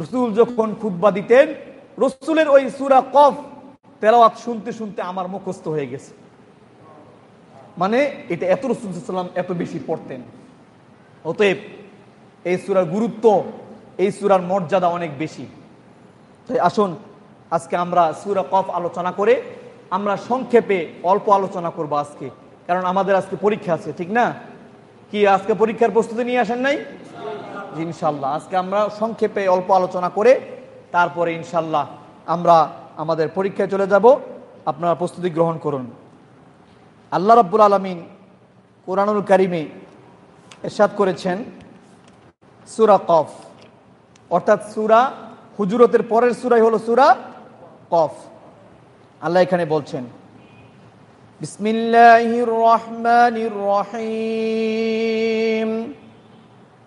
রসুল যখন খুদ্া দিতেন, রসুলের ওই সুরা কফ তেলাওয়াত শুনতে শুনতে আমার মুখস্থ হয়ে গেছে। মানে এটা এত রসুলাম এত বেশি পড়তেন। অতএব এই সুরার গুরুত্ব, এই সুরার মর্যাদা অনেক বেশি। তাই আসুন, আজকে আমরা সুরা কফ আলোচনা করে আমরা সংক্ষেপে অল্প আলোচনা করব আজকে। কারণ আমাদের আজকে পরীক্ষা আছে, ঠিক না? কি, আজকে পরীক্ষার প্রস্তুতি নিয়ে আসেন নাই? ইনশাল্লাহ। আজকে আমরা সংক্ষেপে অল্প আলোচনা করে তারপরে ইনশাল্লাহ আমরা আমাদের পরীক্ষায় চলে যাব। আপনারা প্রস্তুতি গ্রহণ করুন। আল্লাহ রাব্বুল আলমিন কোরআনুল কারিমে এরশাদ করেছেন, সুরা কফ। অর্থাৎ সুরা হুজুরতের পরের সুরাই হলো সুরা কফ। আল্লাহ এখানে বলছেন, বিসমিল্লাহির রহমানির রহিম।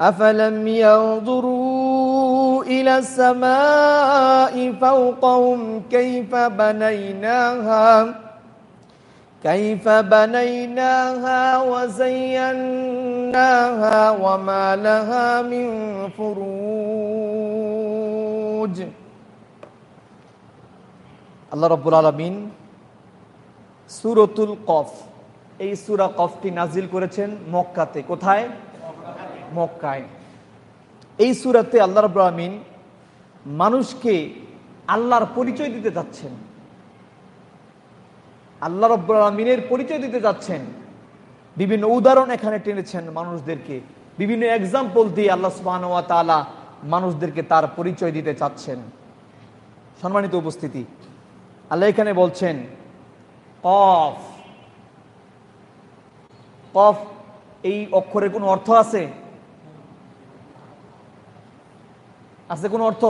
أفلم ينظروا إلى السماء فوقهم كيف بنيناها كيف بنيناها وزيناها وما لها من فروج আল্লাহ রব্বুল আলমিন সুরতুল কফ এই সুরা কফটি নাজিল করেছেন মক্কাতে কোথায় মক্কায়। এই সুরাতে আল্লাহ রব্বুল মানুষকে আল্লাহর পরিচয় দিতে যাচ্ছেন। আল্লাহ রব্বুল আলমিনের পরিচয় দিতে যাচ্ছেন। বিভিন্ন উদাহরণ এখানে টেনেছেন মানুষদেরকে। বিভিন্ন এক্সাম্পল দিয়ে আল্লাহ সুবাহ তালা মানুষদেরকে তার পরিচয় দিতে চাচ্ছেন। সম্মানিত উপস্থিতি, আল্লাহ এখানে বলছেন, কফ। কফ এই অক্ষরের কোনো অর্থ আছে? আছে কোনো অর্থ?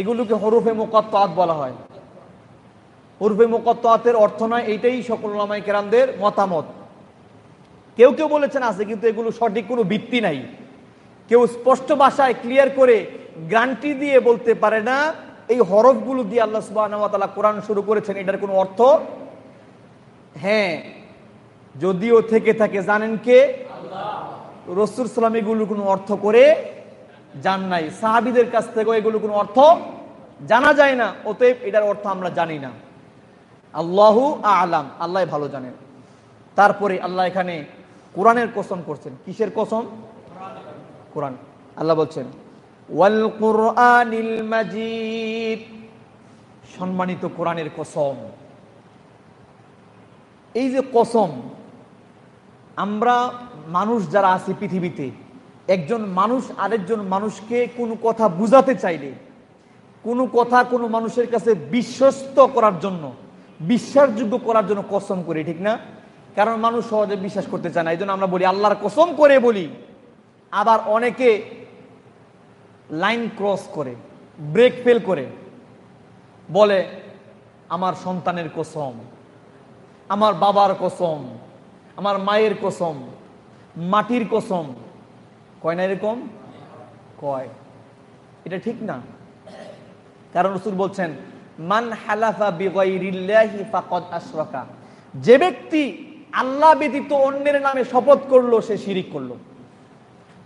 এগুলোকে হরুফে মোকাত্তাত বলা হয়। হরুফে মোকাত্তাতের অর্থ নয়, এইটাই সকল লামাই কেরামদের মতামত। কেউ কেউ বলেছেন আছে, কিন্তু এগুলো সঠিক কোনো ভিত্তি নাই। কেউ স্পষ্ট ভাষায় ক্লিয়ার করে গ্রান্টি দিয়ে বলতে পারে না, এই হরফগুলো দিয়ে আল্লাহ সুবাহ কোরআন শুরু করেছেন, এটার কোনো অর্থ? হ্যাঁ যদিও থেকে থাকে, জানেন কে? রসুল সালাম এগুলো কোনো অর্থ করে জান নাই। সাহাবিদের কাছ থেকেও এগুলো কোনো অর্থ জানা যায় না। অতএব এটার অর্থ আমরা জানি না। আল্লাহু আলাম, আল্লাহ ভালো জানেন। তারপরে আল্লাহ এখানে কোরআনের কসম করছেন। কিসের কসম? কোরআন। আল্লাহ বলছেন, ওয়াল মাজিদ। সম্মানিত কোরআনের কসম। এই যে কসম, আমরা মানুষ যারা আছে পৃথিবীতে, একজন মানুষ আরেকজন মানুষকে কোনো কথা বুঝাতে চাইলে, কোনো কথা কোনো মানুষের কাছে বিশ্বস্ত করার জন্য, বিশ্বাসযোগ্য করার জন্য কসম করি, ঠিক না? কারণ মানুষ সহজে বিশ্বাস করতে চায় না এই জন্য আমরা বলি, আল্লাহর কসম করে বলি। আবার অনেকে লাইন ক্রস করে, ব্রেক ফেল করে, বলে, আমার সন্তানের কসম, আমার বাবার কসম, আমার মায়ের কসম মাটির কসম। কয় না এরকম? কয়। এটা ঠিক না। কারণ রসুল বলছেন, মান হালাফা আশরাকা। যে ব্যক্তি আল্লাহ ব্যতীত অন্যের নামে শপথ করল, সে শিরিক করল।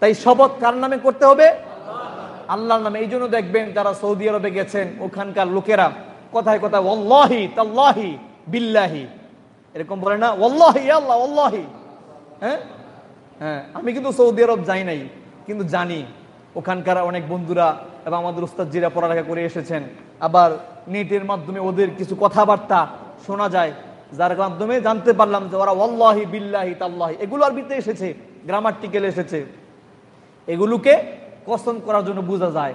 তাই শপথ কার নামে করতে হবে? আল্লাহর নামে। এই জন্য দেখবেন যারা সৌদি আরবে গেছেন, ওখানকার লোকেরা কথায় কথায় ওল্লাহি তাল্লাহি, বিল্লাহি। এরকম বলে না ওল্লাহি আল্লাহ ওল্লাহি হ্যাঁ? হ্যাঁ আমি কিন্তু সৌদি আরব যাই নাই, কিন্তু জানি ওখানকার অনেক বন্ধুরা এবং আমাদের উস্তাদ জিরা পড়ালেখা করে এসেছেন। আবার নেটের মাধ্যমে ওদের কিছু কথাবার্তা শোনা যায়, যার মাধ্যমে জানতে পারলাম যে ওরা ওল্লাহি বিল্লাহি তাল্লাহি, এগুলো আরবিতে এসেছে গ্রামার্টিক্যাল এসেছে। এগুলোকে কসম করার জন্য বোঝা যায়,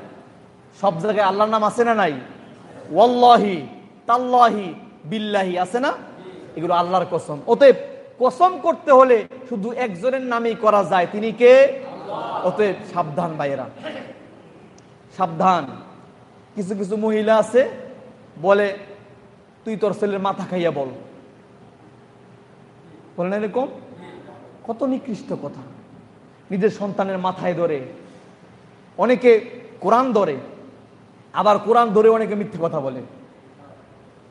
সব জায়গায় আল্লাহর নাম আছে না নাই? ওয়াল্লাহি তাল্লাহি বিল্লাহি আছে না? এগুলো আল্লাহর কসম। অতএব কসম করতে হলে শুধু একজনের নামেই করা যায়। তিনি কে? অতএব সাবধান ভাইয়েরা। সাবধান। কিছু কিছু মহিলা আছে, বলে, তুই তোর ছেলের মাথা খাইয়া বল। বলেন এরকম? কত নিকৃষ্ট কথা। নিজের সন্তানের মাথায় ধরে। অনেকে কোরআন ধরে, আবার কোরআন ধরে অনেকে মিথ্যে কথা বলে।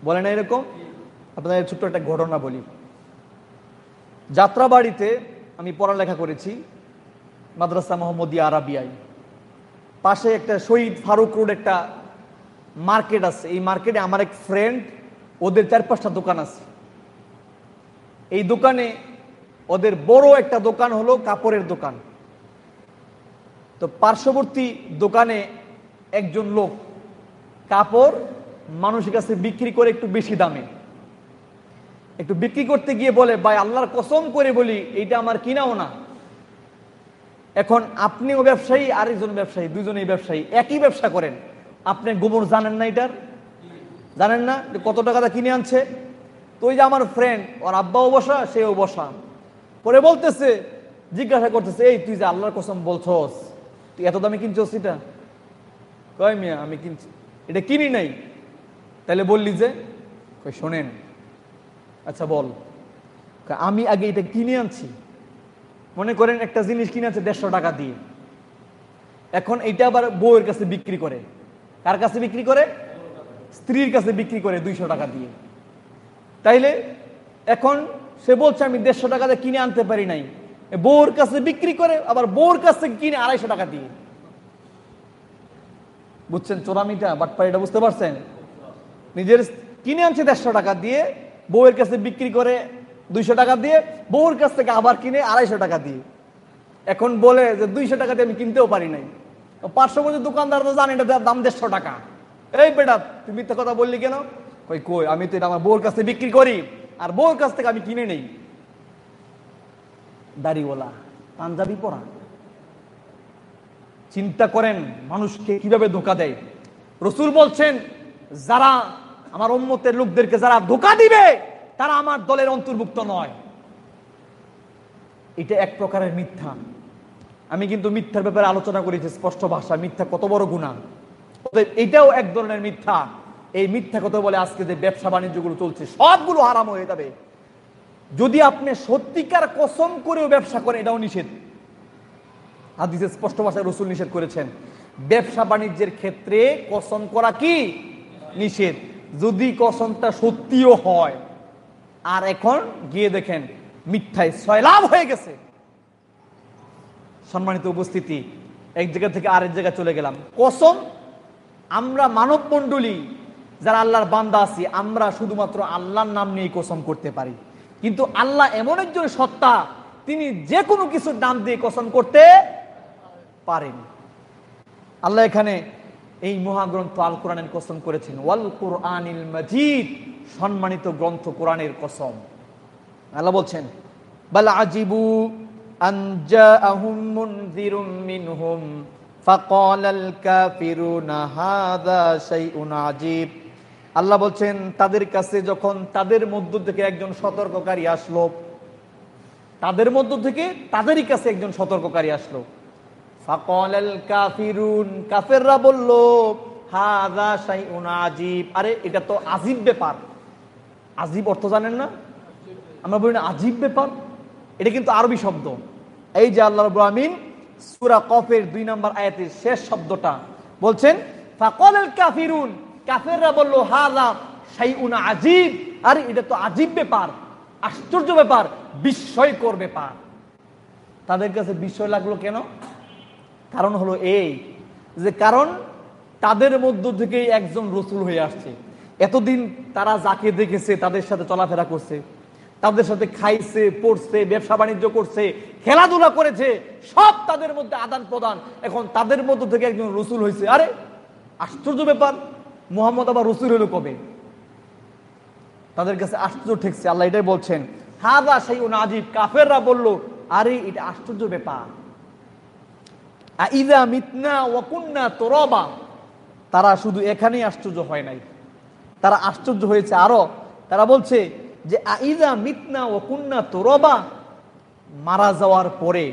বলে না এরকম? আপনাদের ছোট্ট একটা ঘটনা বলি। যাত্রাবাড়িতে আমি পড়ালেখা করেছি, মাদ্রাসা মোহাম্মদিয়া আরাবিয়ায়। পাশে একটা শহীদ ফারুক রোড একটা মার্কেট আছে। এই মার্কেটে আমার এক ফ্রেন্ড ওদের চার পাঁচটা দোকান আছে। এই দোকানে ওদের বড় একটা দোকান হলো কাপড়ের দোকান। তো পার্শ্ববর্তী দোকানে একজন লোক কাপড় মানুষের কাছে বিক্রি করে একটু বেশি দামে। একটু বিক্রি করতে গিয়ে বলে, ভাই, আল্লাহর কসম করে বলি, এইটা আমার কিনাও না। এখন আপনিও ব্যবসায়ী, আরেকজন ব্যবসায়ী, দুজনেই ব্যবসায়ী, একই ব্যবসা করেন। আপনি গোবর জানেন না এটার? জানেন না যে কত টাকাটা কিনে আনছে? তো ওই যে আমার ফ্রেন্ড ওর আব্বাও বসা, সেও বসা। পরে বলতেছে, জিজ্ঞাসা করতেছে, এই, তুই যে আল্লাহর কসম বলছস, তুই এত দামে কিনছস এটা? কয় মিয়া, আমি কিনছি। এটা কিনি নাই। তাহলে বললি যে শোনেন আচ্ছা বল। আমি আগে এটা কিনে আনছি। মনে করেন একটা জিনিস কিনে আছে দেড়শো টাকা দিয়ে। এখন এটা আবার বউয়ের কাছে বিক্রি করে। কার কাছে বিক্রি করে? স্ত্রীর কাছে বিক্রি করে দুইশো টাকা দিয়ে। তাইলে এখন সে বলছে, আমি দেড়শো টাকা দিয়ে কিনে আনতে পারি নাই। বউর কাছে বিক্রি করে, আবার বউর কাছ কিনে আড়াইশো টাকা দিয়ে। বুঝছেন চোরামিটা, বাটপাড়িটা বুঝতে পারছেন? নিজের কিনে আনছে দেড়শো টাকা দিয়ে বউয়ের কাছে বিক্রি করে দুইশো টাকা দিয়ে, বউর কাছ থেকে আবার কিনে আড়াইশো টাকা দিয়ে। এখন বলে যে দুইশো টাকা দিয়ে আমি কিনতেও পারি নাই। পার্শ্ববর্তী দোকানদার তো জানে এটা দাম দেড়শো টাকা। এই বেটা, তুই মিথ্যা কথা বললি কেন? কই কই, আমি তো এটা আমার বউর কাছে বিক্রি করি, আর বউর কাছ থেকে আমি কিনে নেই। দাড়িওয়ালা, পাঞ্জাবি পরা। চিন্তা করেন মানুষকে কীভাবে ধোকা দেয়। রসুল বলছেন, যারা আমার উম্মতের লোকদেরকে যারা ধোকা দিবে, তারা আমার দলের অন্তর্ভুক্ত নয়। এটা এক প্রকারের মিথ্যা। আমি কিন্তু মিথ্যার ব্যাপারে আলোচনা করেছি স্পষ্ট ভাষা, মিথ্যা কত বড় গুণা এটাও এক ধরনের মিথ্যা। এই মিথ্যা কথা বলে আজকে যে ব্যবসা বাণিজ্যগুলো চলছে, সবগুলো হারাম হয়ে যাবে। যদি আপনি সত্যিকার কসম করেও ব্যবসা করেন, এটাও নিষেধ। হাদিসে স্পষ্ট ভাষায় রসুল নিষেধ করেছেন, ব্যবসা বাণিজ্যের ক্ষেত্রে কসম করা কি? নিষেধ। যদি কসমটা সত্যিও হয়, আর এখন গিয়ে দেখেন মিথ্যায় সয়লাভ হয়ে গেছে। সম্মানিত উপস্থিতি, এক জায়গা থেকে আরেক জায়গায় চলে গেলাম। কসম, আমরা মানব মণ্ডলী যারা আল্লাহর বান্দা আছি, আমরা শুধুমাত্র আল্লাহর নাম নিয়ে কসম করতে পারি। কিন্তু আল্লাহ এমন একজন সত্তা, তিনি যে কোনো কিছুর নাম দিয়ে কসম করতে পারেন। আল্লাহ এখানে এই মহাগ্রন্থ আল কোরআনের কসম করেছেন। ওয়াল কোরআনিল মজিদ, সম্মানিত গ্রন্থ কোরআনের কসম। আল্লাহ বলছেন, বাল আজিবু আল্লাহ বলছেন, তাদের কাছে যখন তাদের মধ্য থেকে একজন সতর্ককারী আসলো, তাদের মধ্য থেকে তাদেরই কাছে একজন সতর্ককারী আসলো। কাফিরুন, কাফেররা বলল, হাযা শাইউন আজীব আরে, এটা তো আজীব ব্যাপার। আজীব অর্থ জানেন না? আমরা বলি না আজীব ব্যাপার। এটা কিন্তু আরবি শব্দ। এই যে আল্লাহ রব আমিন সুরা কফের দুই নম্বর আয়াতের শেষ শব্দটা বলছেন ফাকল কাফিরুন। কাফেররা বলল হাজা শাইউন আজীব আরে, এটা তো আজীব ব্যাপার, আশ্চর্য ব্যাপার, বিস্ময়কর ব্যাপার। তাদের কাছে বিস্ময় লাগল কেন? কারণ হলো এই যে কারণ তাদের মধ্য থেকেই একজন রসুল হয়ে আসছে। এতদিন তারা যাকে দেখেছে, তাদের সাথে চলাফেরা করছে, তাদের সাথে খাইছে, পড়ছে, ব্যবসা বাণিজ্য করছে, খেলাধুলা করেছে, সব তাদের মধ্যে আদান প্রদান। এখন তাদের মধ্য থেকে একজন রসুল হয়েছে। আরে, আশ্চর্য ব্যাপার, মোহাম্মদ আবার রসুল হলো কবে? তাদের কাছে আশ্চর্য ঠেকছে, আল্লাহ এটাই বলছেন, হাদা সেই নাজিব কাফেররা বলল, আরে, এটা আশ্চর্য ব্যাপার। ইদা মিতনা ওয়াকুন্না তোরবা। তারা শুধু এখানেই আশ্চর্য হয় নাই। তারা আশ্চর্য হয়েছে আরও। তারা বলছে যে, আইদা মিতনা ওয়াকুন্না তোরবা মারা যাওয়ার পরে,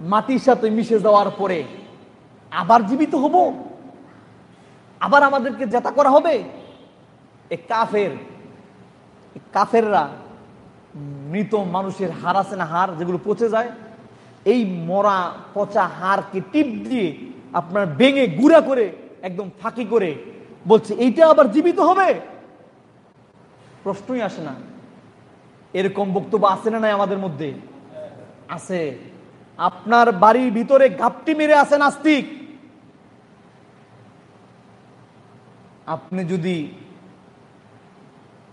মাটির সাথে মিশে যাওয়ার পরে আবার জীবিত হব? আবার আমাদেরকে জেতা করা হবে? এ কাফের কাফেররা মৃত মানুষের হার আছে না হার যেগুলো পচে যায় এই মরা পচা হারকে টিপ দিয়ে আপনার ভেঙে গুড়া করে একদম ফাঁকি করে বলছে, এইটা আবার জীবিত হবে? প্রশ্নই আসে না। এরকম বক্তব্য আছে না নাই আমাদের মধ্যে? আছে। আপনার বাড়ির ভিতরে গাপটি মেরে আছে নাস্তিক। আপনি যদি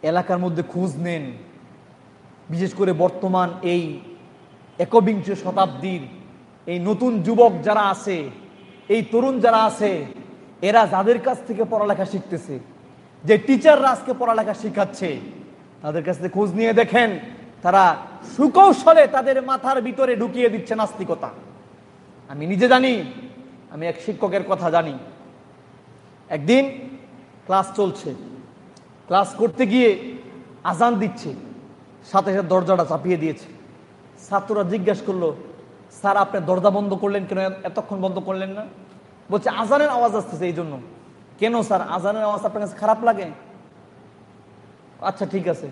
এলাকার মধ্যে খোঁজ নেন, বিশেষ করে বর্তমান এই একবিংশ শতাব্দীর এই নতুন যুবক যারা আছে, এই তরুণ যারা আছে, এরা যাদের কাছ থেকে পড়ালেখা শিখতেছে, যে টিচাররা আজকে পড়ালেখা শিখাচ্ছে, তাদের কাছ থেকে খোঁজ নিয়ে দেখেন, তারা সুকৌশলে তাদের মাথার ভিতরে ঢুকিয়ে দিচ্ছে নাস্তিকতা। আমি নিজে জানি, আমি এক শিক্ষকের কথা জানি। একদিন ক্লাস চলছে, ক্লাস করতে গিয়ে আজান দিচ্ছে, সাথে সাথে দরজাটা চাপিয়ে দিয়েছে। ছাত্ররা জিজ্ঞেস করল, স্যার, আপনি দরজা বন্ধ করলেন কেন? এতক্ষণ বন্ধ করলেন না? বলছে, আজানের আওয়াজ আসতেছে এই জন্য কেন, স্যার? আজানের আওয়াজ আপনার কাছে খারাপ লাগে? আচ্ছা ঠিক আছে।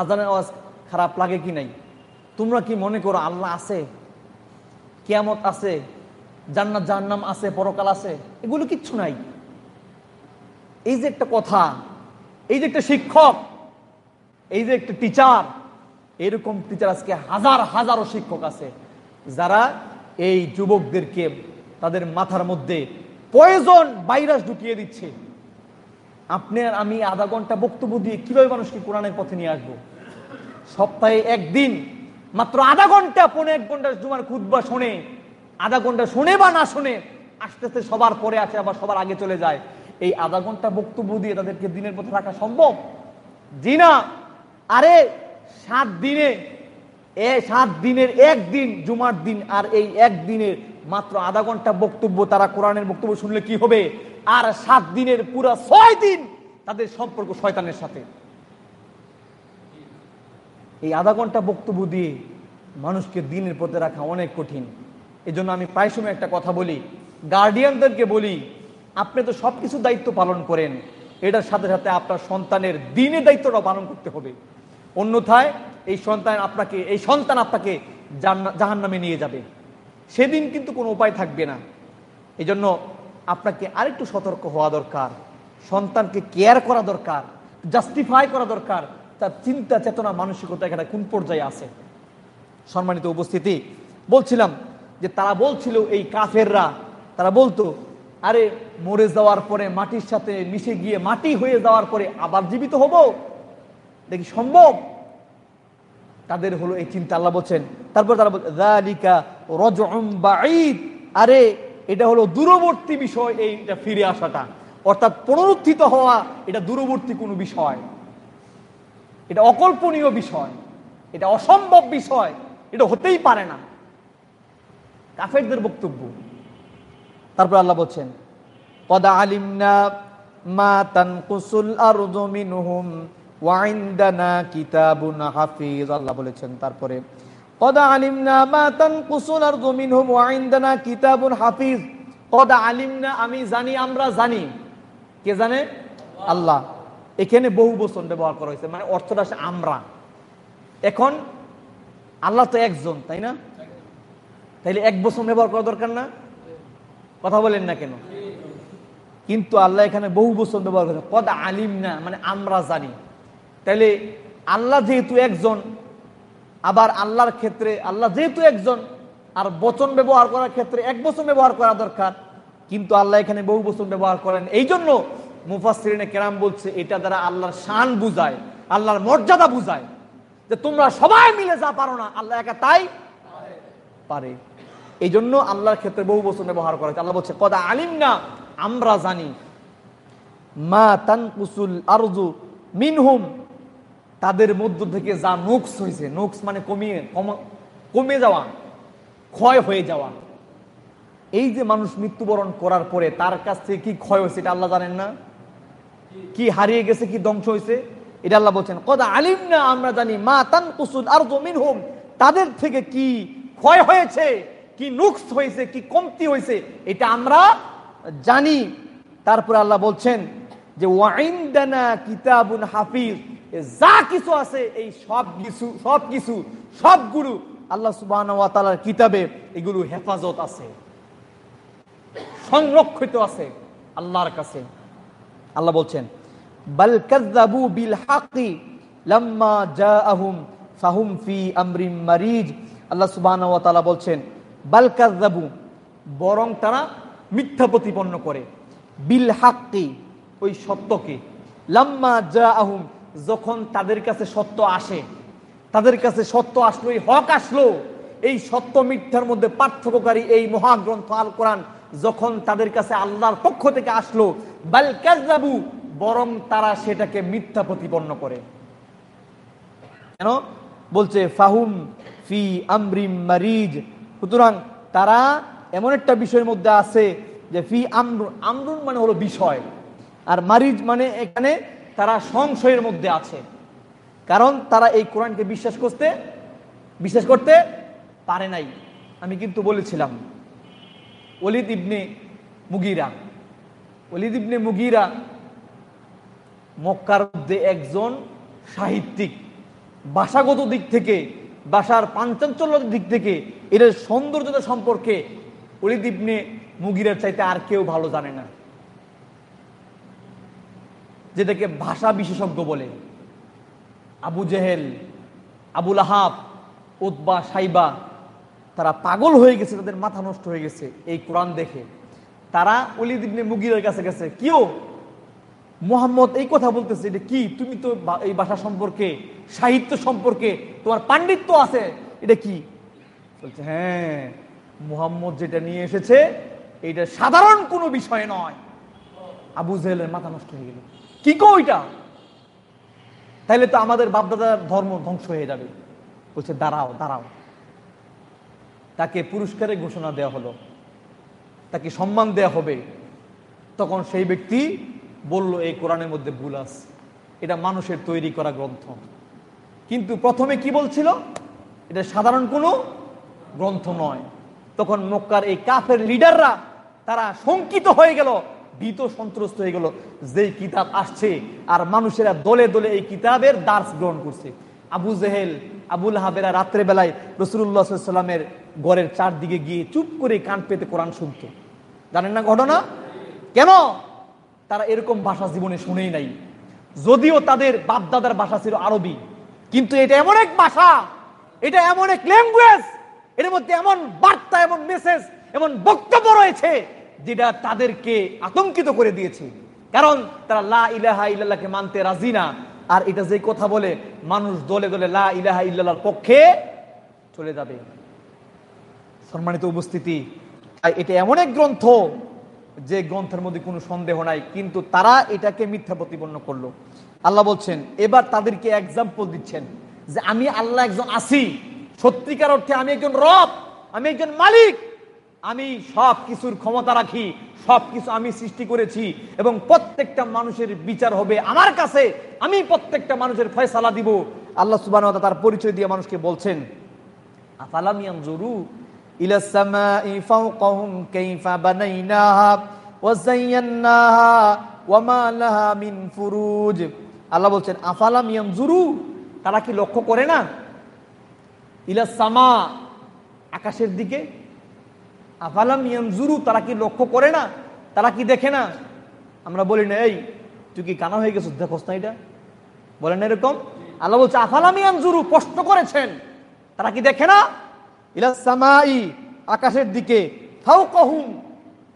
আজানের আওয়াজ খারাপ লাগে কি নাই? তোমরা কি মনে করো আল্লাহ আছে? কেয়ামত আছে? জান্নাত জাহান্নাম আছে? পরকাল আছে? এগুলো কিচ্ছু নাই। এই যে একটা কথা, এই যে একটা শিক্ষক, এই যে একটা টিচার এরকম টিচার আজকে হাজার, হাজারো শিক্ষক আছে, যারা এই যুবকদেরকে তাদের মাথার মধ্যে প্রয়োজন ভাইরাস ঢুকিয়ে দিচ্ছে। আপনি আর আমি আধা ঘণ্টা বক্তব্য দিয়ে কীভাবে মানুষকে কোরআনের পথে নিয়ে আসব? সপ্তাহে একদিন, মাত্র আধা ঘণ্টা পনেরো এক ঘণ্টা জুমার খুদ্া শোনে, আধা ঘণ্টা শোনে বা না শোনে, আস্তে আস্তে সবার পরে আছে আবার সবার আগে চলে যায়। এই আধা ঘণ্টা বক্তব্য দিয়ে তাদেরকে দিনের পথে রাখা সম্ভব? জি না। আরে সাত দিনে, এ সাত দিনের একদিন জুমার দিন, আর এই একদিনের মাত্র আধা ঘণ্টা বক্তব্য তারা কোরআনের বক্তব্য শুনলে কি হবে? আর সাত দিনের পুরো ছয় দিন তাদের সম্পর্ক শয়তানের সাথে। এই আধা ঘণ্টা বক্তব্য দিয়ে মানুষকে দিনের পথে রাখা অনেক কঠিন। এই জন্য আমি প্রায় সময় একটা কথা বলি, গার্ডিয়ানদেরকে বলি, আপনি তো সব কিছু দায়িত্ব পালন করেন, এটার সাথে সাথে আপনার সন্তানের দিনের দায়িত্বটা পালন করতে হবে। অন্যথায় এই সন্তান আপনাকে, এই সন্তান আপনাকে জাহান নামে নিয়ে যাবে। সেদিন কিন্তু কোনো উপায় থাকবে না। এই জন্য আপনাকে আরেকটু সতর্ক হওয়া দরকার। সন্তানকে কেয়ার করা দরকার জাস্টিফাই করা দরকার। তার চিন্তা, চেতনা, মানসিকতা এখানে কোন পর্যায়ে আছে? সম্মানিত উপস্থিতি, বলছিলাম যে তারা বলছিল এই কাফেররা, তারা বলতো, আরে মরে যাওয়ার পরে মাটির সাথে মিশে গিয়ে মাটি হয়ে যাওয়ার পরে আবার জীবিত হব? দেখি সম্ভব? তাদের হলো এই চিন্তা, আল্লাহ বলছেন, তারপর তারা বলছে আরে, এটা হলো দূরবর্তী বিষয় এইটা ফিরে আসাটা। অর্থাৎ পুনরুত্থিত হওয়া, এটা দূরবর্তী কোনো বিষয়। এটা অকল্পনীয় বিষয়। এটা অসম্ভব বিষয়। এটা হতেই পারে না। কাফেরদের বক্তব্য। তারপর আল্লাহ বলছেন পদা আলিমনা মা তানকুসুল আরদু মিনহুম ওয়াইন্দানা কিতাবুন হাফিজ, আল্লাহ বলেছেন, তারপরে, কদা আলিমনা মা তানকুসুল আরদু মিনহুম ওয়াইন্দানা কিতাবুন হাফিজ। কদা আলিমনা, আমি জানি, আমরা জানি। কে জানে? আল্লাহ। এখানে বহু বচন ব্যবহার করা হয়েছে মানে অর্থটা আসে আমরা। এখন, আল্লাহ তো একজন, তাই না? তাইলে এক বছর ব্যবহার করা দরকার না? কথা বলেন না কেন? কিন্তু আল্লাহ এখানে বহু বছর ব্যবহার করেছে কদ আলিম না মানে আমরা জানি। তাইলে আল্লাহ যেহেতু একজন, আবার আল্লাহর ক্ষেত্রে, আল্লাহ যেহেতু একজন, আর বচন ব্যবহার করার ক্ষেত্রে এক বছর ব্যবহার করা দরকার, কিন্তু আল্লাহ এখানে বহু বছর ব্যবহার করেন। এই জন্য মুফাসরিনে কেরাম বলছে, এটা দ্বারা আল্লাহর শান বুঝায়, আল্লাহর মর্যাদা বুঝায়, যে তোমরা সবাই মিলে যা পারো না, আল্লাহ একা তাই পারে। এই জন্য আল্লাহর ক্ষেত্রে বহু বছর ব্যবহার করা আল্লাহ বলছে, কদা আলিম না আমরা জানি মা তানকুসুল আরজু মিনহুম তাদের মধ্য থেকে যা নোকস হয়েছে নোকস মানে কমিয়ে, কম- যাওয়া, ক্ষয় হয়ে যাওয়া। এই যে মানুষ মৃত্যুবরণ করার পরে তার কাছ থেকে কি ক্ষয় হয়েছে এটা আল্লাহ জানেন না? কি হারিয়ে গেছে, কি ধ্বংস হয়েছে এটা আল্লাহ বলছেন, কদা আলিম না আমরা জানি, মা তান কুসুল আর জমিন হোম তাদের থেকে কি ক্ষয় হয়েছে, কি নুকস হয়েছে কি কমতি হয়েছে এটা আমরা জানি। তারপরে আল্লাহ বলছেন যে ওয়াইন ওয়াইন্দানা কিতাবুন হাফিজ। যা কিছু আছে, এই সব কিছু সব কিছু সবগুলো আল্লাহ সুবাহ কিতাবে এগুলো হেফাজত আছে। সংরক্ষিত আছে আল্লাহর কাছে। আল্লাহ বলছেন ফি আল্লাহ বলছেন, বাল বরং তারা মিথ্যা প্রতিপন্ন করে। বিল ওই সত্যকে। যখন তাদের কাছে সত্য আসে, তাদের কাছে সত্য আসলো এই হক আসলো, এই সত্য মিথ্যার মধ্যে পার্থক্যকারী এই মহাগ্রন্থ আল কোরআন যখন তাদের কাছে আল্লাহর পক্ষ থেকে আসলো, বাল কাযযাবু, বরং তারা সেটাকে মিথ্যা প্রতিপন্ন করে। কেন? বলছে, ফাহুম ফি আমরিম মারিজ। সুতরাং তারা এমন একটা বিষয়ের মধ্যে আছে যে ফি আমরুন আমরুন মানে হলো বিষয়, আর মারিজ মানে এখানে তারা সংশয়ের মধ্যে আছে। কারণ তারা এই কোরআনকে বিশ্বাস করতে বিশ্বাস করতে পারে নাই। আমি কিন্তু বলেছিলাম অলিদ ইবনে মুগিরা অলিদ ইবনে মুগিরা মক্কার মধ্যে একজন সাহিত্যিক, ভাষাগত দিক থেকে, ভাষার পাঞ্চাঞ্চল্যের দিক থেকে এর সৌন্দর্যতা সম্পর্কে অলিদ ইবনে মুগিরার চাইতে আর কেউ ভালো জানে না। যেটাকে ভাষা বিশেষজ্ঞ বলে। আবু জেহেল আবুল আহাব উদ্বা সাইবা, তারা পাগল হয়ে গেছে, তাদের মাথা নষ্ট হয়ে গেছে এই কোরআন দেখে। তারা অলিদ মুগিরের কাছে গেছে, কিও? মোহাম্মদ এই কথা বলতেছে, এটা কি? তুমি তো এই ভাষা সম্পর্কে, সাহিত্য সম্পর্কে তোমার পাণ্ডিত্য আছে, এটা কি? বলছে হ্যাঁ মুহাম্মদ যেটা নিয়ে এসেছে, এটা সাধারণ কোনো বিষয় নয়। আবু জেহেলের মাথা নষ্ট হয়ে গেল। কি কো ওইটা? তাইলে তো আমাদের বাপদাদার ধর্ম ধ্বংস হয়ে যাবে। বলছে, দাঁড়াও দাঁড়াও। তাকে পুরস্কারের ঘোষণা দেওয়া হলো। তাকে সম্মান দেওয়া হবে। তখন সেই ব্যক্তি বলল, এই কোরআনের মধ্যে ভুল আছে। এটা মানুষের তৈরি করা গ্রন্থ। কিন্তু প্রথমে কি বলছিল? এটা সাধারণ কোনো গ্রন্থ নয়। তখন মক্কার এই কাফের লিডাররা তারা শঙ্কিত হয়ে গেল। ভীত সন্ত্রস্ত হয়ে গেল, যেই কিতাব আসছে আর মানুষেরা দলে দলে এই কিতাবের দার্স গ্রহণ করছে। আবু জেহেল আবুল হাবেরা রাত্রে বেলায় রসুল্লাহ সাল্লামের ঘরের চারদিকে গিয়ে চুপ করে কান পেতে কোরআন শুনতো। জানেন না ঘটনা? কেন? তারা এরকম ভাষা জীবনে শুনেই নাই। যদিও তাদের বাপদাদার ভাষা ছিল আরবি, কিন্তু এটা এমন এক ভাষা, এটা এমন এক ল্যাঙ্গুয়েজ এর মধ্যে এমন বার্তা, এমন মেসেজ এমন বক্তব্য রয়েছে যেটা তাদেরকে আতঙ্কিত করে দিয়েছে। কারণ তারা লা ইলাহা ইল্লাল্লাহকে মানতে রাজি না। আর এটা যে কথা বলে, মানুষ দলে দলে লা ইলাহা ইল্লাল্লাহর পক্ষে চলে যাবে। সম্মানিত উপস্থিতি, তাই এটা এমন এক গ্রন্থ যে গ্রন্থের মধ্যে কোনো সন্দেহ নাই, কিন্তু তারা এটাকে মিথ্যা প্রতিপন্ন করল। আল্লাহ বলছেন, এবার তাদেরকে এক্সাম্পল দিচ্ছেন যে আমি আল্লাহ একজন আসি। সত্যিকার অর্থে আমি একজন রব, আমি একজন মালিক। আমি সব কিছুর ক্ষমতা রাখি, সব কিছু আমি সৃষ্টি করেছি এবং প্রত্যেকটা মানুষের বিচার হবে আমার কাছে। আমি প্রত্যেকটা মানুষের ফয়সালা দিব। আল্লাহ সুবাহ তার পরিচয় দিয়ে মানুষকে বলছেন, আফালাম ইয়ানজুরু ইলা সামাই ফাওকাহুম কাইফা বানাইনাহা ওয়া যায়্যানাহা ওয়া মা লাহা মিন ফুরুজ? আল্লাহ বলছেন, আফালাম ইয়ানজুরু? তারা কি লক্ষ্য করে না? ইলা সামা, আকাশের দিকে আফালাম ইয়ানজুরু, তারা কি লক্ষ্য করে না? তারা কি দেখে না? আমরা বলি না, এই, তুই কি কানা হয়ে গেছিস? দেখোস না এটা। বলেন এরকম? আল্লাহ বলছে, আফালাম ইয়ানজুরু, প্রশ্ন করেছেন। তারা কি দেখে না? ইলা সামাই, আকাশের দিকে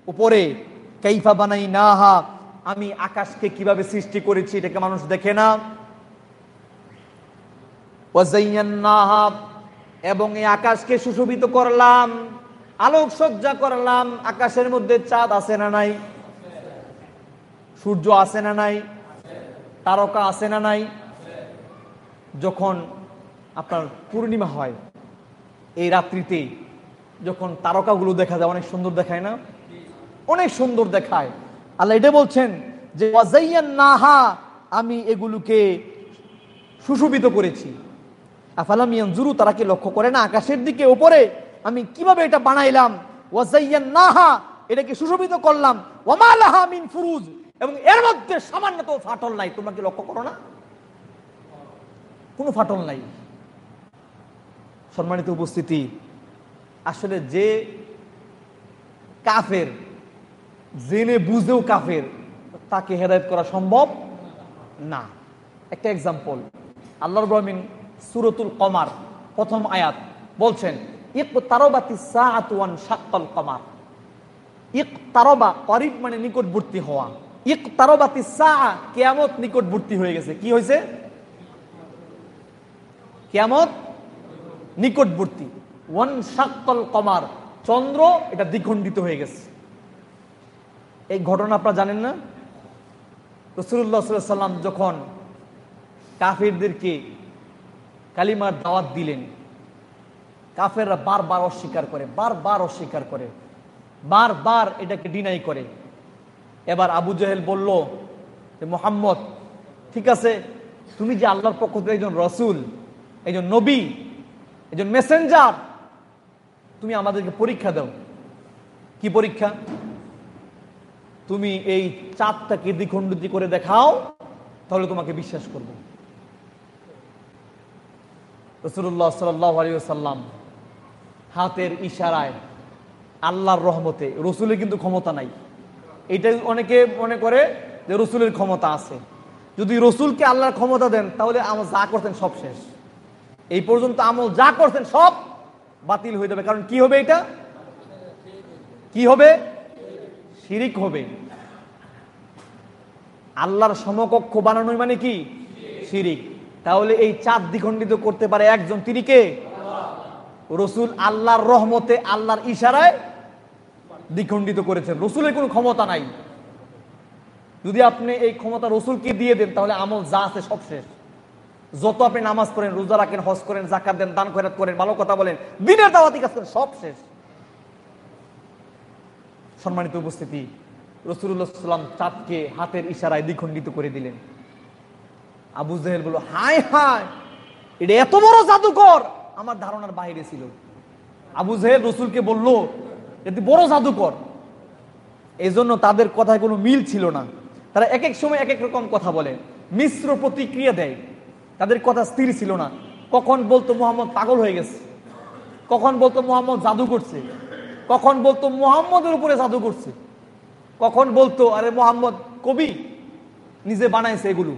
উপরে, কাইফা বানাই না নাহা আমি আকাশকে কীভাবে সৃষ্টি করেছি এটাকে মানুষ দেখে না। এবং এই আকাশকে সুশোভিত করলাম। আলোক সজ্জা করলাম, আকাশের মধ্যে চাঁদ আছে না নাই? সূর্য আছে না নাই? তারকা আছে না নাই? যখন আপনার পূর্ণিমা হয়, এই রাত্রিতে যখন তারকাগুলো দেখা যায়, অনেক সুন্দর দেখায় না? অনেক সুন্দর দেখায়। আল্লাহ এটা বলছেন যে নাহা আমি এগুলোকে সুশোভিত করেছি। আফালামিয়ান জুরু তারা কি লক্ষ্য করে না? আকাশের দিকে উপরে আমি কীভাবে এটা বানাইলাম? ওয়াজাইয়ান নাহা এটাকে সুশোভিত করলাম? ওয়ামালাহা মিন ফুরুজ। এবং এর মধ্যে সামান্য তো ফাটল নাই, তোমরা কি লক্ষ্য করো না? কোনো ফাটল নাই। সম্মানিত উপস্থিতি, আসলে যে কাফের, জেনে বুঝেও কাফের, তাকে হেদায়ত করা সম্ভব না। একটা এক্সাম্পল আল্লাহ রহমিন সুরতুল কমার প্রথম আয়াত বলছেন ইক তারবাতি সাআতুয়ান শাক্কাল কমার। ইক তারবা করিব মানে নিকটবর্তী হওয়া। ইক তারবাতি সা কেয়ামত নিকটবর্তী হয়ে গেছে। কি হয়েছে কেয়ামত নিকটবর্তী। ওয়ান শাক্কল কমার। চন্দ্র এটা দ্বিখণ্ডিত হয়ে গেছে। এই ঘটনা আপনারা জানেন না? রসুল্লাহ যখন কাফেরদেরকে কালিমার দাওয়াত দিলেন কাফেররা বারবার অস্বীকার করে, বারবার অস্বীকার করে, বারবার এটাকে ডিনাই করে। এবার আবু জাহেল বলল যে, মোহাম্মদ, ঠিক আছে, তুমি যে আল্লাহর পক্ষ থেকে একজন রসুল, একজন নবী, একজন মেসেঞ্জার তুমি আমাদেরকে পরীক্ষা দাও। কি পরীক্ষা? তুমি এই চাঁদটাকে দ্বিখণ্ডিত করে দেখাও, তাহলে তোমাকে বিশ্বাস করব। রসুল্লাহ সাল্লাম হাতের ইশারায়, আল্লাহর রহমতে। রসুলের কিন্তু ক্ষমতা নাই। এটাই অনেকে মনে করে যে রসুলের ক্ষমতা আছে। যদি রসুলকে আল্লাহর ক্ষমতা দেন, তাহলে আমল যা করতেন সব শেষ। এই পর্যন্ত আমল যা করতেন সব বাতিল হয়ে যাবে। কারণ কি হবে এটা? কি হবে? শিরিক হবে। আল্লাহর সমকক্ষ বানানোই মানে কি? শিরিক। তাহলে এই চাঁদ দ্বিখণ্ডিত করতে পারে একজন। তিনি কে? রসুল আল্লাহর রহমতে, আল্লাহর ইশারায় দ্বিখণ্ডিত করেছেন। রসুলের কোনো ক্ষমতা নাই। যদি আপনি এই ক্ষমতা রসুলকে দিয়ে দেন, তাহলে আমল যা আছে সব শেষ। যত আপনি নামাজ পড়েন, রোজা রাখেন, হজ করেন জাকাত দেন, দান খয়রাত করেন, ভালো কথা বলেন, দিনের দাওয়াতি কাজ করেন, সব শেষ। সম্মানিত উপস্থিতি রসুল্লাহ চাঁদকে হাতের ইশারায় দ্বিখণ্ডিত করে দিলেন। আবু জাহেল বলল, হায় হায়, এটা এত বড় জাদুকর আমার ধারণার বাইরে ছিল। আবু জাহেল রসুলকে বলল, এটি বড় জাদুকর। এই জন্য তাদের কথায় কোনো মিল ছিল না। তারা এক এক সময় এক এক রকম কথা বলে, মিশ্র প্রতিক্রিয়া দেয়। তাদের কথা স্থির ছিল না। কখন বলতো মোহাম্মদ পাগল হয়ে গেছে? কখন বলতো মোহাম্মদ জাদু করছে? কখন বলতো মোহাম্মদের উপরে জাদু করছে? কখন বলতো, আরে মোহাম্মদ কবি, নিজে বানাইছে এগুলো।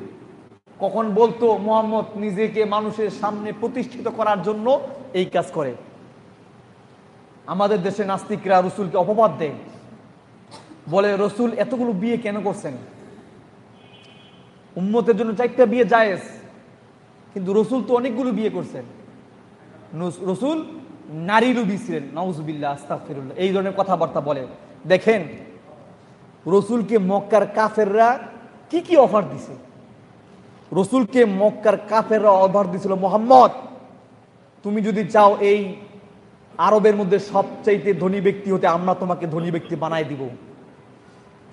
কখন বলতো, মোহাম্মদ নিজেকে মানুষের সামনে প্রতিষ্ঠিত করার জন্য এই কাজ করে। আমাদের দেশে নাস্তিকরা রসুলকে অপবাদ দেয়। বলে, রসুল এতগুলো বিয়ে কেন করছেন? উম্মতের জন্য চারটা বিয়ে জায়েজ, কিন্তু রসুল তো অনেকগুলো বিয়ে করছেন। রসুল নারী রুবি ছিলেন। নওয়াজুবিল্লাহ আস্তাফিরুল্লাহ এই ধরনের কথাবার্তা বলে। দেখেন, রসুলকে মক্কার কাফেররা কি কি অফার দিছে? রসুলকে মক্কার কাফেররা অভার দিছিল মোহাম্মদ তুমি যদি চাও এই আরবের মধ্যে সবচাইতে ধনী ব্যক্তি হতে আমরা তোমাকে ধনী ব্যক্তি বানাই দিব।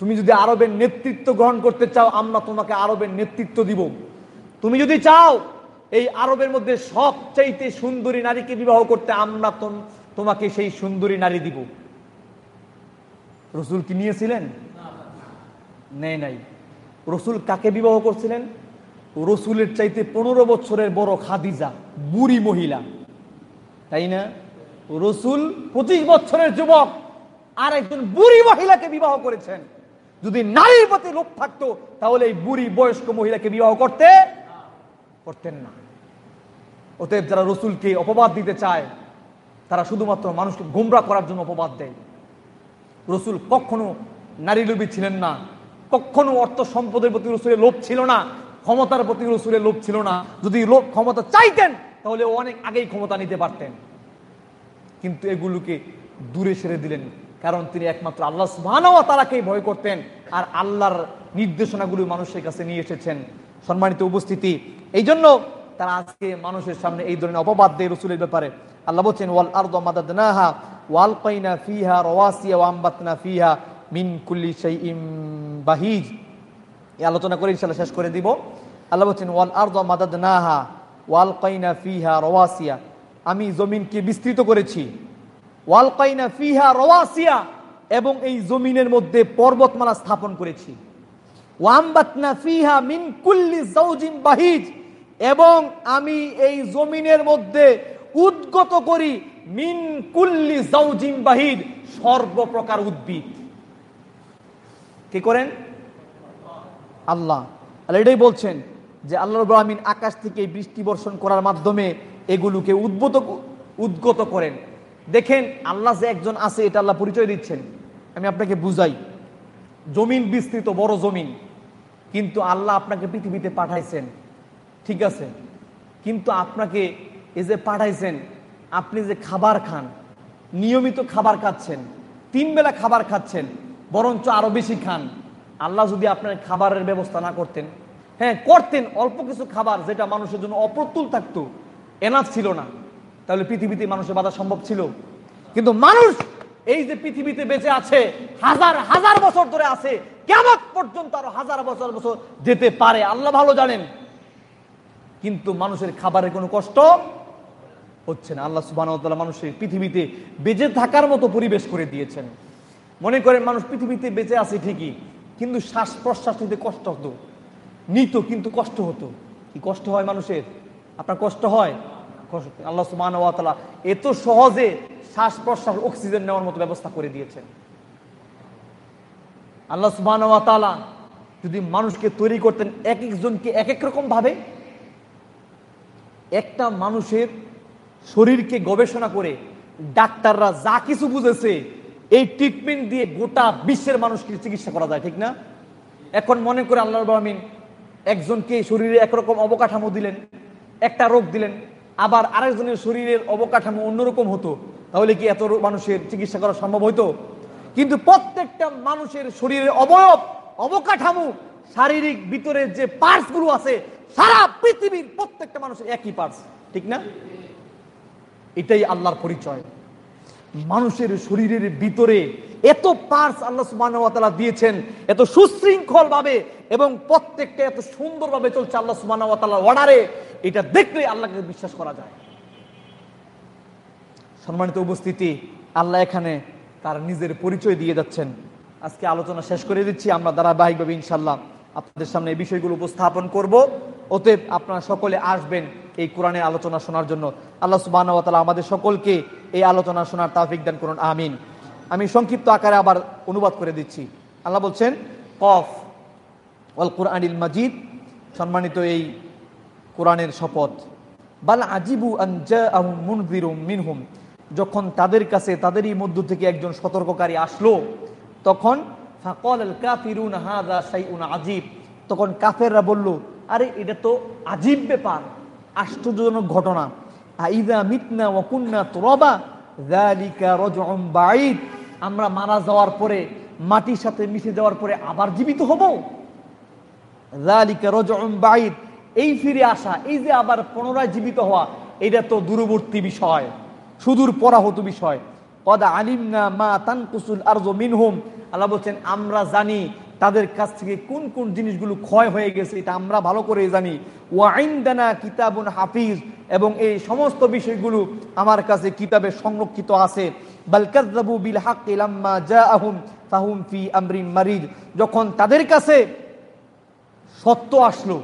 তুমি যদি আরবের নেতৃত্ব গ্রহণ করতে চাও আমরা তোমাকে আরবের নেতৃত্ব দিব। তুমি যদি চাও এই আরবের মধ্যে সবচাইতে সুন্দরী নারীকে বিবাহ করতে আমরা তোমাকে সেই সুন্দরী নারী দিব। রসুল কি নিয়েছিলেন? নেই নাই। রসুল কাকে বিবাহ করছিলেন? রসুলের চাইতে পনেরো বছরের বড় খাদিজা, বুড়ি মহিলা। তাই না? রসুল পঁচিশ বছরের যুবক আর একজন বুড়ি মহিলাকে বিবাহ করেছেন। যদি নারীর প্রতি লোক থাকতো, তাহলে এই বুড়ি বয়স্ক মহিলাকে বিবাহ করতে করতেন না। অতএব যারা রসুলকে অপবাদ দিতে চায়, তারা শুধুমাত্র মানুষকে গোমরা করার জন্য অপবাদ দেয়। রসুল কখনো নারী লোভী ছিলেন না, কখনো অর্থ সম্পদের প্রতি রসুলের লোভ ছিল না ক্ষমতার প্রতি রসুলের লোভ ছিল না। যদি লোভ ক্ষমতা চাইতেন, তাহলে অনেক আগেই ক্ষমতা নিতে পারতেন। কিন্তু এগুলোকে দূরে সেরে দিলেন, কারণ তিনি একমাত্র আল্লাহ সুবাহ তারাকেই ভয় করতেন আর আল্লাহর নির্দেশনাগুলো মানুষের কাছে নিয়ে এসেছেন সম্মানিত উপস্থিতি। এই জন্য তারা আজকে মানুষের সামনে এই ধরনের অপবাদ দেয় রসুলের ব্যাপারে। আল্লাহ বলছেন, ওয়াল আর্দ মাদাদনাহা, ওয়াল কাইনা ফিহা, রওয়াসিয়া ওয়ামবাতনা ফিহা মিন কুল্লি শাইইম বাহিজ। এই আলোচনা করে ইনশাআল্লাহ শেষ করে দিব। আল্লাহ বলছেন, ওয়াল আর্দ মাদাদনাহা ওয়াল কাইনা ফিহা রওয়াসিয়া আমি জমিনকে বিস্তৃত করেছি। ওয়াল কাইনা ফিহা রওয়াসিয়া এবং এই জমিনের মধ্যে পর্বতমালা স্থাপন করেছি। ওয়ামবাতনা ফিহা মিন কুল্লি জাওজিন বাহিজ এবং আমি এই জমিনের মধ্যে উদ্গত করি মিন কুল্লি জাউজিম বাহিদ সর্বপ্রকার উদ্ভিদ। কি করেন? আল্লাহ। আল্লাহ এটাই বলছেন যে আল্লাহ আমিন আকাশ থেকে বৃষ্টি বর্ষণ করার মাধ্যমে এগুলোকে উদ্ভূত উদ্গত করেন। দেখেন আল্লাহ যে একজন আছে, এটা আল্লাহ পরিচয় দিচ্ছেন। আমি আপনাকে বুঝাই। জমিন বিস্তৃত, বড় জমিন। কিন্তু আল্লাহ আপনাকে পৃথিবীতে পাঠাইছেন। ঠিক আছে? কিন্তু আপনাকে এই যে পাঠাইছেন, আপনি যে খাবার খান, নিয়মিত খাবার খাচ্ছেন, তিন বেলা খাবার খাচ্ছেন, বরঞ্চ আরও বেশি খান আল্লাহ যদি আপনার খাবারের ব্যবস্থা না করতেন হ্যাঁ করতেন অল্প কিছু খাবার যেটা মানুষের জন্য অপ্রতুল থাকতো এনাফ ছিল না। তাহলে পৃথিবীতে মানুষের বাধা সম্ভব ছিল। কিন্তু মানুষ এই যে পৃথিবীতে বেঁচে আছে, হাজার হাজার বছর ধরে আছে, কেমন পর্যন্ত আরও হাজার বছর বছর যেতে পারে, আল্লাহ ভালো জানেন। কিন্তু মানুষের খাবারের কোনো কষ্ট হচ্ছে না। আল্লাহ সুবাহ মানুষের পৃথিবীতে বেঁচে থাকার মতো পরিবেশ করে দিয়েছেন। মনে করেন মানুষ পৃথিবীতে বেঁচে আছে ঠিকই কিন্তু শ্বাস প্রশ্বাস নিতে কষ্ট হতো। নিত কিন্তু কষ্ট হতো। কি কষ্ট হয় মানুষের? আপনার কষ্ট হয়? আল্লাহ সুবাহ এত সহজে শ্বাস প্রশ্বাস অক্সিজেন নেওয়ার মতো ব্যবস্থা করে দিয়েছেন। আল্লাহ সুবাহ যদি মানুষকে তৈরি করতেন এক একজনকে এক এক রকম ভাবে, একটা মানুষের শরীরকে গবেষণা করে ডাক্তাররা যা কিছু বুঝেছে এই ট্রিটমেন্ট দিয়ে গোটা বিশ্বের মানুষকে চিকিৎসা করা যায়, ঠিক না? এখন মনে করে আল্লাহ আমিন একজনকে শরীরে একরকম অবকাঠামো দিলেন, একটা রোগ দিলেন, আবার আরেকজনের শরীরের অবকাঠামো অন্যরকম হতো, তাহলে কি এত মানুষের চিকিৎসা করা সম্ভব হইতো? কিন্তু প্রত্যেকটা মানুষের শরীরের অবয়ব, অবকাঠামো, শারীরিক ভিতরে যে পার্টসগুলো আছে, সারা পৃথিবীর প্রত্যেকটা মানুষের একই পার্টস ঠিক না? এটাই আল্লাহর পরিচয়। মানুষের শরীরের ভিতরে এত পার্স আল্লাহ সুবাহ দিয়েছেন, এত সুশৃঙ্খল ভাবে এবং প্রত্যেকটা এত সুন্দর ভাবে চলছে আল্লাহ সুবাহ অর্ডারে এটা দেখলে আল্লাহকে বিশ্বাস করা যায়। সম্মানিত উপস্থিতি, আল্লাহ এখানে তার নিজের পরিচয় দিয়ে যাচ্ছেন। আজকে আলোচনা শেষ করে দিচ্ছি, আমরা ধারাবাহিকভাবে ইনশাল্লাহ আপনাদের সামনে এই বিষয়গুলো উপস্থাপন করব। অতএব আপনারা সকলে আসবেন এই কোরআনের আলোচনা শোনার জন্য। আল্লাহ সুবাহ আমাদের সকলকে এই আলোচনা শোনার তাফিক দান করুন, আমিন। আমি সংক্ষিপ্ত আকারে আবার অনুবাদ করে দিচ্ছি। আল্লাহ বলছেন, কফ অল কোরআনিল মাজিদ, সম্মানিত এই কোরআনের শপথ। বাল আজিবু মিনহুম, যখন তাদের কাছে, তাদেরই মধ্য থেকে একজন সতর্ককারী আসলো, তখন ফাকল কাফিরুন হাদা সাইউন আজিব তখন কাফেররা বলল আরে এটা তো আজীব ব্যাপার, আশ্চর্যজনক ঘটনা। বাইদ আমরা মারা যাওয়ার পরে, মাটির সাথে মিশে যাওয়ার পরে আবার জীবিত হব? বাইদ এই ফিরে আসা, এই যে আবার পুনরায় জীবিত হওয়া, এটা তো দূরবর্তী বিষয়, সুদূর পরাহত বিষয়। কদা আলিম না মা তানকুসুল আরজো মিনহুম, আল্লাহ বলছেন, আমরা জানি তাদের কাছ থেকে কোন কোন জিনিসগুলো ক্ষয় হয়ে গেছে, এটা আমরা ভালো করে জানি। ওয়াইনদানা কিতাবুন হাফিজ, এবং এই সমস্ত বিষয়গুলো আমার কাছে কিতাবে সংরক্ষিত আছে। বিল ফাহুম ফি মারিদ। যখন তাদের কাছে সত্য আসলো,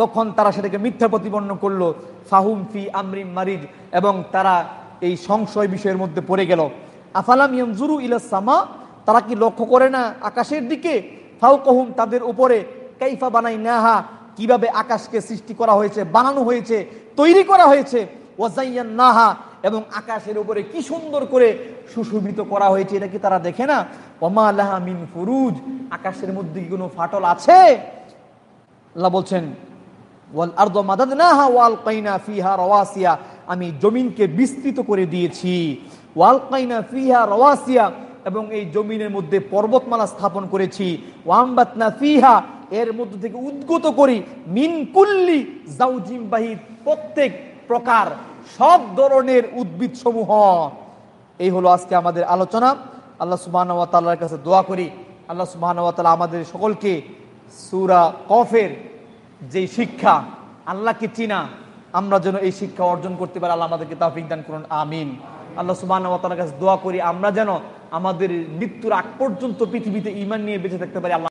তখন তারা সেটাকে মিথ্যা প্রতিপন্ন করল, ফাহুম ফি আমরিম মারিদ, এবং তারা এই সংশয় বিষয়ের মধ্যে পড়ে গেল। আফালাম ইয়ামজুরু ইলা সামা, তারা কি লক্ষ্য করে না আকাশের দিকে? ফাউকহুম তাদের উপরে কাইফা বানাই নাহা কীভাবে আকাশকে সৃষ্টি করা হয়েছে, বানানো হয়েছে, তৈরি করা হয়েছে ওয়াজাইয়ান নাহা এবং আকাশের উপরে কি সুন্দর করে সুশোভিত করা হয়েছে, এটা কি তারা দেখে না? ওমা লাহা মিন ফুরুজ, আকাশের মধ্যে কি কোনো ফাটল আছে? আল্লাহ বলছেন, ওয়াল আরদ মাদাদনাহা ওয়াল কাইনা ফিহা রাওয়াসিয়া, আমি জমিনকে বিস্তৃত করে দিয়েছি। ওয়ালকাইনা ফিহা রওয়াসিয়া এবং এই জমিনের মধ্যে পর্বতমালা স্থাপন করেছি। ওয়ামবাতনা ফিহা, এর মধ্যে থেকে উদ্গত করি। মিন কুল্লি জাউজিম বাহিদ প্রত্যেক প্রকার সব ধরনের উদ্ভিদ সমূহ এই হলো আজকে আমাদের আলোচনা। আল্লাহ সুবাহ তাল্লার কাছে দোয়া করি। আল্লাহ সুবাহ তাল্লাহ আমাদের সকলকে সুরা কফের যে শিক্ষা, আল্লাহকে চিনা, আমরা যেন এই শিক্ষা অর্জন করতে পারি। আল্লাহ আমাদেরকে তাফিক দান করুন। আমিন। আল্লাহ সুবাহ কাছে দোয়া করি, আমরা যেন আমাদের মৃত্যুর আগ পর্যন্ত পৃথিবীতে ইমান নিয়ে বেঁচে থাকতে পারি আল্লাহ